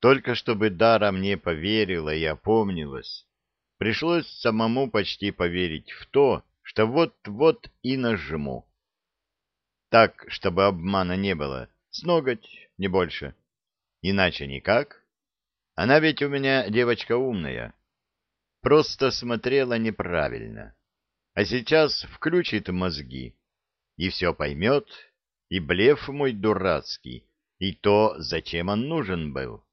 Только чтобы Дара мне поверила и опомнилась, пришлось самому почти поверить в то, что вот-вот и нажму. Так, чтобы обмана не было, с ноготь, не больше. Иначе никак. Она ведь у меня девочка умная. Просто смотрела неправильно. А сейчас включит мозги и все поймет, и блеф мой дурацкий, и то, зачем он нужен был.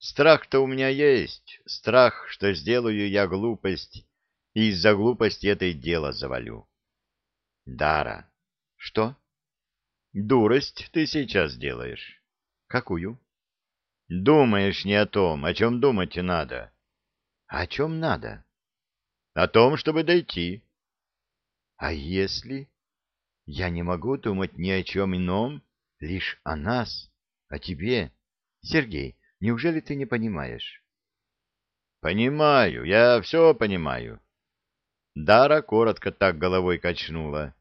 Страх-то у меня есть, страх, что сделаю я глупость, и из-за глупости этой дело завалю. Дара. Что? Дурость ты сейчас делаешь. Какую? Думаешь не о том, о чем думать надо. О чем надо? О том, чтобы дойти. А если... Я не могу думать ни о чем ином, лишь о нас, о тебе. Сергей, неужели ты не понимаешь? Понимаю, я все понимаю. Дара коротко так головой качнула.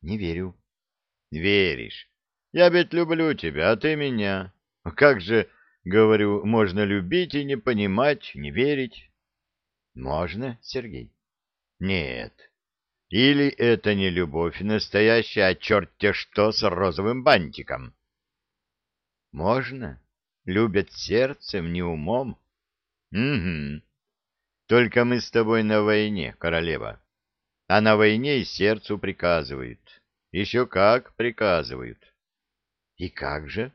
Не верю. Веришь. Я ведь люблю тебя, а ты меня. Как же, говорю, можно любить и не понимать, не верить? Можно, Сергей? Нет. Или это не любовь настоящая, а черт-те что с розовым бантиком? Можно. Любят сердцем, не умом. Угу. Только мы с тобой на войне, королева. А на войне и сердцу приказывают. Еще как приказывают. И как же?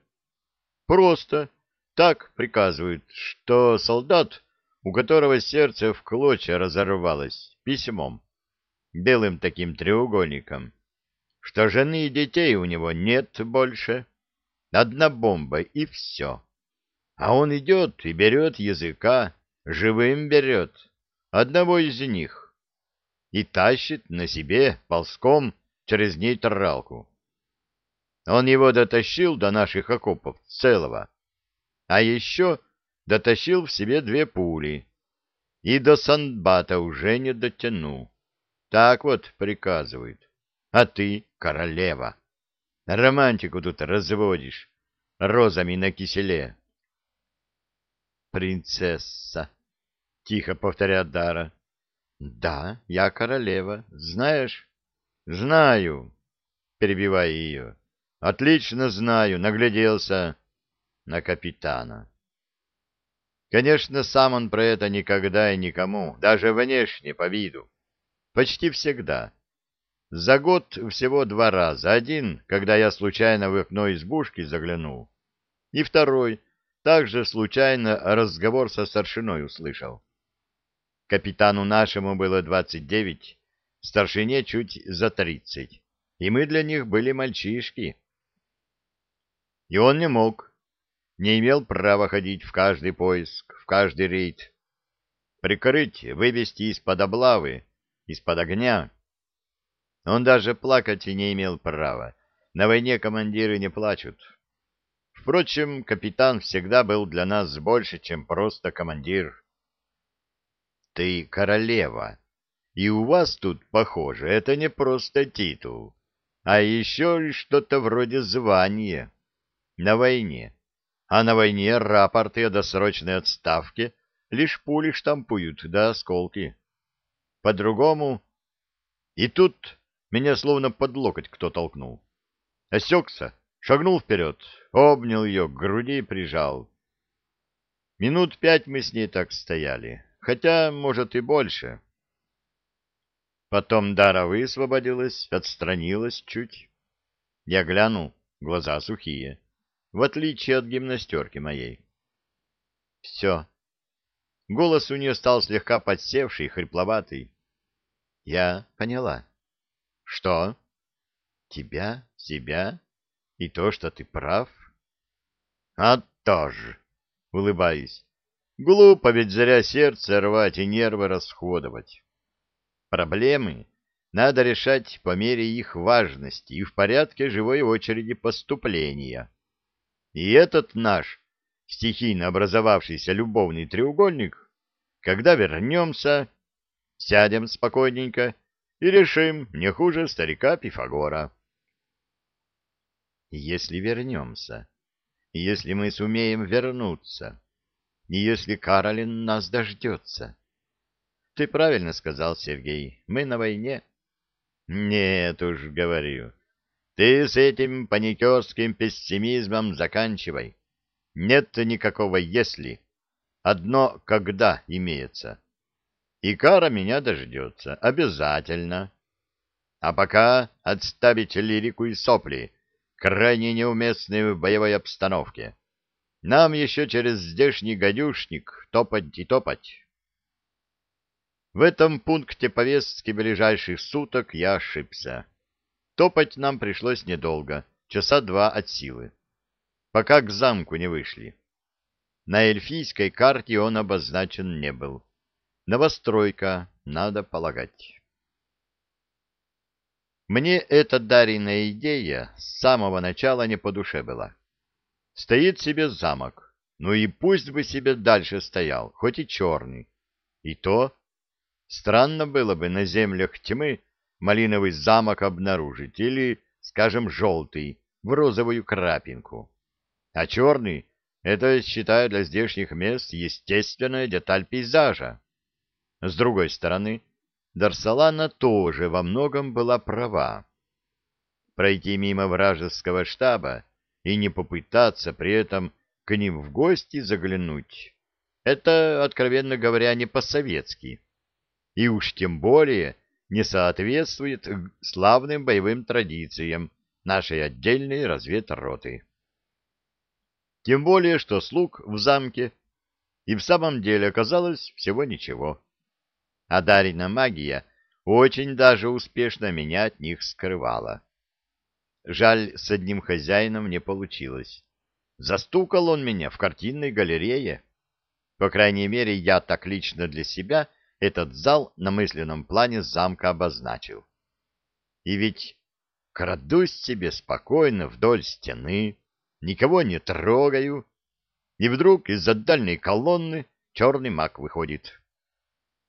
Просто так приказывают, что солдат, у которого сердце в клочья разорвалось, письмом, белым таким треугольником, что жены и детей у него нет больше. Одна бомба и все. А он идет и берет языка, живым берет, одного из них, и тащит на себе ползком через нейтралку. Он его дотащил до наших окопов целого, а еще дотащил в себе две пули, и до Санбата уже не дотянул. Так вот приказывают. А ты королева. Романтику тут разводишь розами на киселе. Принцесса, тихо повторяет Дара. Да, я королева, знаешь? Знаю, перебивая ее. Отлично знаю, нагляделся на капитана. Конечно, сам он про это никогда и никому, даже внешне по виду, Почти всегда. За год всего два раза. Один, когда я случайно в окно избушки заглянул. И второй, также случайно разговор со старшиной услышал. Капитану нашему было двадцать девять, старшине чуть за тридцать, и мы для них были мальчишки. И он не мог, не имел права ходить в каждый поиск, в каждый рейд. Прикрыть, вывести из-под облавы из-под огня. Он даже плакать не имел права. На войне командиры не плачут. Впрочем, капитан всегда был для нас больше, чем просто командир. Ты королева, и у вас тут, похоже, это не просто титул, а еще что-то вроде звания на войне. А на войне рапорты о досрочной отставке лишь пули штампуют да осколки. По-другому... И тут меня словно под локоть кто толкнул. Осекся, шагнул вперед, обнял ее к груди и прижал. Минут пять мы с ней так стояли, хотя, может, и больше. Потом Дара высвободилась, отстранилась чуть. Я глянул, глаза сухие, в отличие от гимнастерки моей. Все, Голос у нее стал слегка подсевший, хрипловатый. Я поняла. Что? Тебя, себя и то, что ты прав? А тоже, улыбаюсь. Глупо ведь зря сердце рвать и нервы расходовать. Проблемы надо решать по мере их важности и в порядке живой очереди поступления. И этот наш стихийно образовавшийся любовный треугольник, когда вернемся, сядем спокойненько и решим не хуже старика Пифагора. Если вернемся, если мы сумеем вернуться, если Каролин нас дождется. Ты правильно сказал, Сергей, мы на войне. Нет уж, говорю, ты с этим паникерским пессимизмом заканчивай. Нет никакого «если». Одно «когда» имеется. И кара меня дождется. Обязательно. А пока отставить лирику и сопли, крайне неуместные в боевой обстановке. Нам еще через здешний гадюшник топать и топать. В этом пункте повестки ближайших суток я ошибся. Топать нам пришлось недолго, часа два от силы, пока к замку не вышли. На эльфийской карте он обозначен не был. Новостройка, надо полагать. Мне эта Дарина идея с самого начала не по душе была. Стоит себе замок, ну и пусть бы себе дальше стоял, хоть и черный. И то странно было бы на землях тьмы малиновый замок обнаружить или, скажем, желтый, в розовую крапинку. А черный — это, считаю, для здешних мест естественная деталь пейзажа. С другой стороны, Дарсалана тоже во многом была права. Пройти мимо вражеского штаба и не попытаться при этом к ним в гости заглянуть — это, откровенно говоря, не по-советски. И уж тем более не соответствует славным боевым традициям нашей отдельной разведроты. Тем более, что слуг в замке и в самом деле оказалось всего ничего а Дарина магия очень даже успешно меня от них скрывала. Жаль, с одним хозяином не получилось. Застукал он меня в картинной галерее. По крайней мере, я так лично для себя этот зал на мысленном плане замка обозначил. И ведь крадусь себе спокойно вдоль стены, никого не трогаю, и вдруг из-за дальней колонны черный маг выходит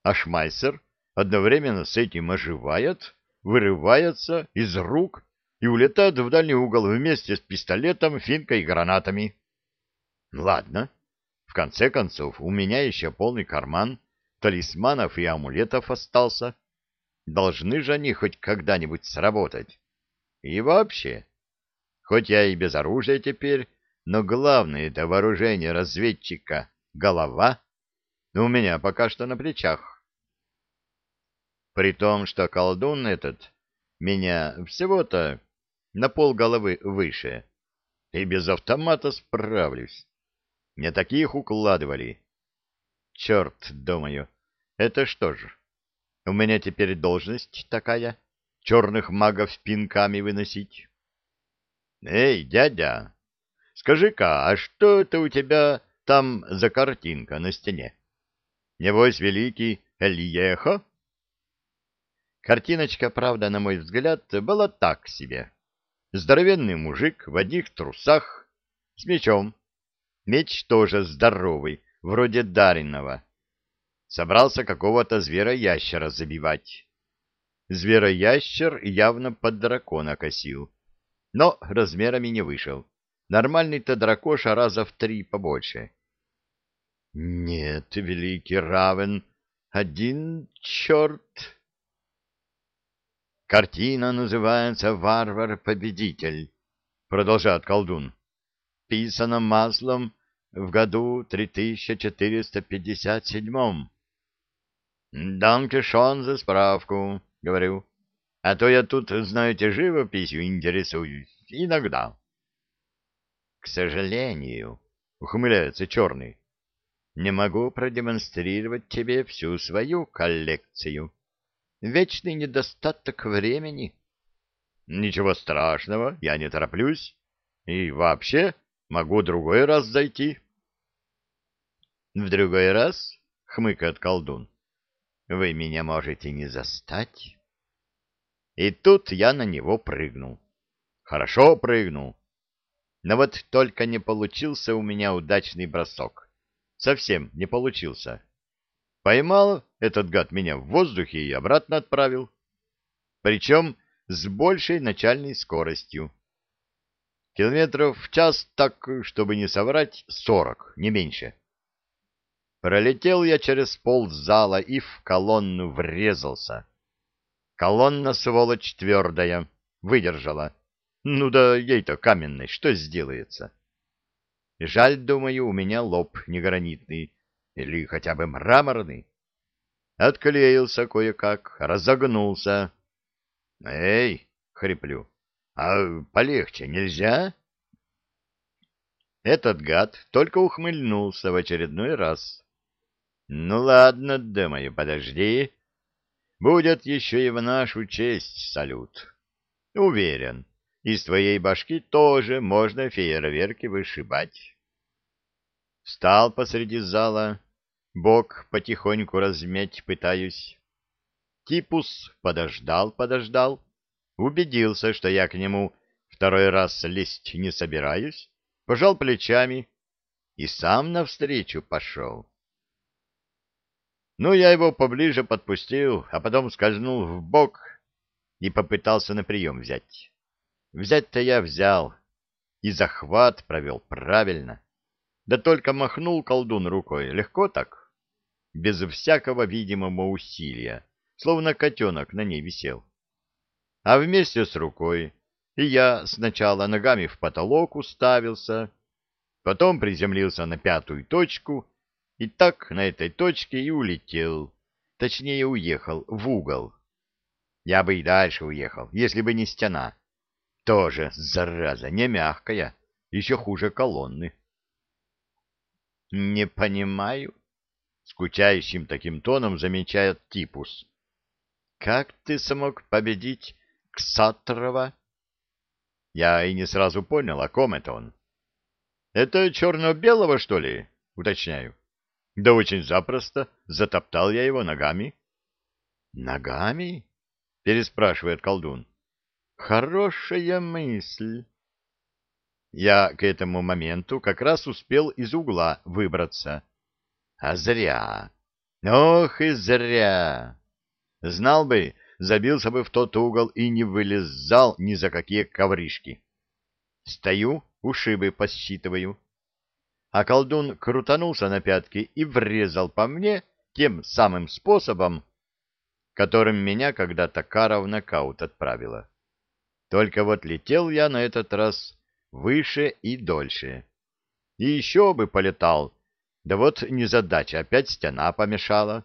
а Шмайсер одновременно с этим оживает, вырывается из рук и улетает в дальний угол вместе с пистолетом, финкой и гранатами. Ладно, в конце концов, у меня еще полный карман талисманов и амулетов остался. Должны же они хоть когда-нибудь сработать. И вообще, хоть я и без оружия теперь, но главное это вооружение разведчика — голова — у меня пока что на плечах. При том, что колдун этот меня всего-то на пол головы выше, и без автомата справлюсь. Не таких укладывали. Черт, думаю, это что же? У меня теперь должность такая — черных магов пинками выносить. Эй, дядя, скажи-ка, а что это у тебя там за картинка на стене? Небось, великий Эльехо? Картиночка, правда, на мой взгляд, была так себе. Здоровенный мужик в одних трусах, с мечом. Меч тоже здоровый, вроде Дариного. Собрался какого-то звероящера забивать. Звероящер явно под дракона косил, но размерами не вышел. Нормальный-то дракоша раза в три побольше. Нет, великий Равен, один черт... Картина называется «Варвар-победитель», — продолжает колдун. Писана маслом в году 3457. Данкишон за справку, говорю. А то я тут, знаете, живописью интересуюсь. Иногда. К сожалению, ухмыляется черный, не могу продемонстрировать тебе всю свою коллекцию вечный недостаток времени. Ничего страшного, я не тороплюсь. И вообще, могу другой раз зайти. В другой раз, хмыкает колдун, вы меня можете не застать. И тут я на него прыгнул. Хорошо прыгнул. Но вот только не получился у меня удачный бросок. Совсем не получился. Поймал этот гад меня в воздухе и обратно отправил. Причем с большей начальной скоростью. Километров в час так, чтобы не соврать, сорок, не меньше. Пролетел я через пол зала и в колонну врезался. Колонна, сволочь, твердая, выдержала. Ну да ей-то каменной, что сделается? Жаль, думаю, у меня лоб не гранитный, или хотя бы мраморный. Отклеился кое-как, разогнулся. «Эй!» — хриплю. «А полегче нельзя?» Этот гад только ухмыльнулся в очередной раз. «Ну ладно, думаю, подожди. Будет еще и в нашу честь салют. Уверен, из твоей башки тоже можно фейерверки вышибать». Встал посреди зала, бок потихоньку размять пытаюсь. Типус подождал, подождал, убедился, что я к нему второй раз лезть не собираюсь, пожал плечами и сам навстречу пошел. Ну, я его поближе подпустил, а потом скользнул в бок и попытался на прием взять. Взять-то я взял, и захват провел правильно. Да только махнул колдун рукой, легко так, без всякого видимого усилия словно котенок на ней висел. А вместе с рукой и я сначала ногами в потолок уставился, потом приземлился на пятую точку, и так на этой точке и улетел, точнее уехал в угол. Я бы и дальше уехал, если бы не стена. Тоже, зараза, не мягкая, еще хуже колонны. — Не понимаю, — скучающим таким тоном замечает Типус. Как ты смог победить Ксатрова? Я и не сразу понял, о ком это он. Это черно-белого, что ли? Уточняю. Да очень запросто. Затоптал я его ногами. Ногами? Переспрашивает колдун. Хорошая мысль. Я к этому моменту как раз успел из угла выбраться. А зря. Ох и зря. Знал бы, забился бы в тот угол и не вылезал ни за какие ковришки. Стою, ушибы посчитываю. А колдун крутанулся на пятки и врезал по мне тем самым способом, которым меня когда-то Кара в нокаут отправила. Только вот летел я на этот раз выше и дольше. И еще бы полетал, да вот незадача, опять стена помешала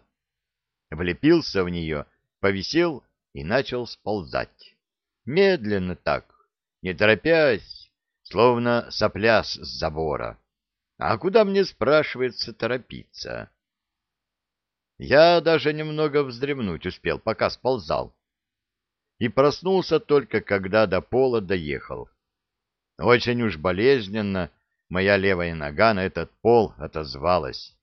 влепился в нее, повисел и начал сползать. Медленно так, не торопясь, словно сопля с забора. А куда мне, спрашивается, торопиться? Я даже немного вздремнуть успел, пока сползал. И проснулся только, когда до пола доехал. Очень уж болезненно моя левая нога на этот пол отозвалась.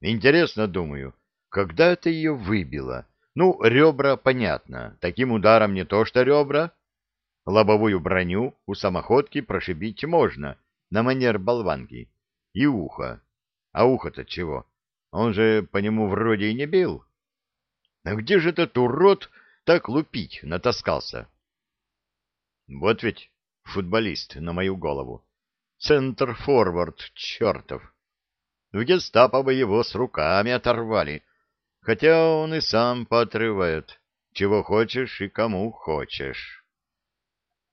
Интересно, думаю, когда это ее выбило? Ну, ребра, понятно. Таким ударом не то что ребра. Лобовую броню у самоходки прошибить можно, на манер болванки. И ухо. А ухо-то чего? Он же по нему вроде и не бил. А где же этот урод так лупить натаскался? Вот ведь футболист на мою голову. Центр-форвард чертов. В гестапо бы его с руками оторвали, хотя он и сам поотрывает, чего хочешь и кому хочешь.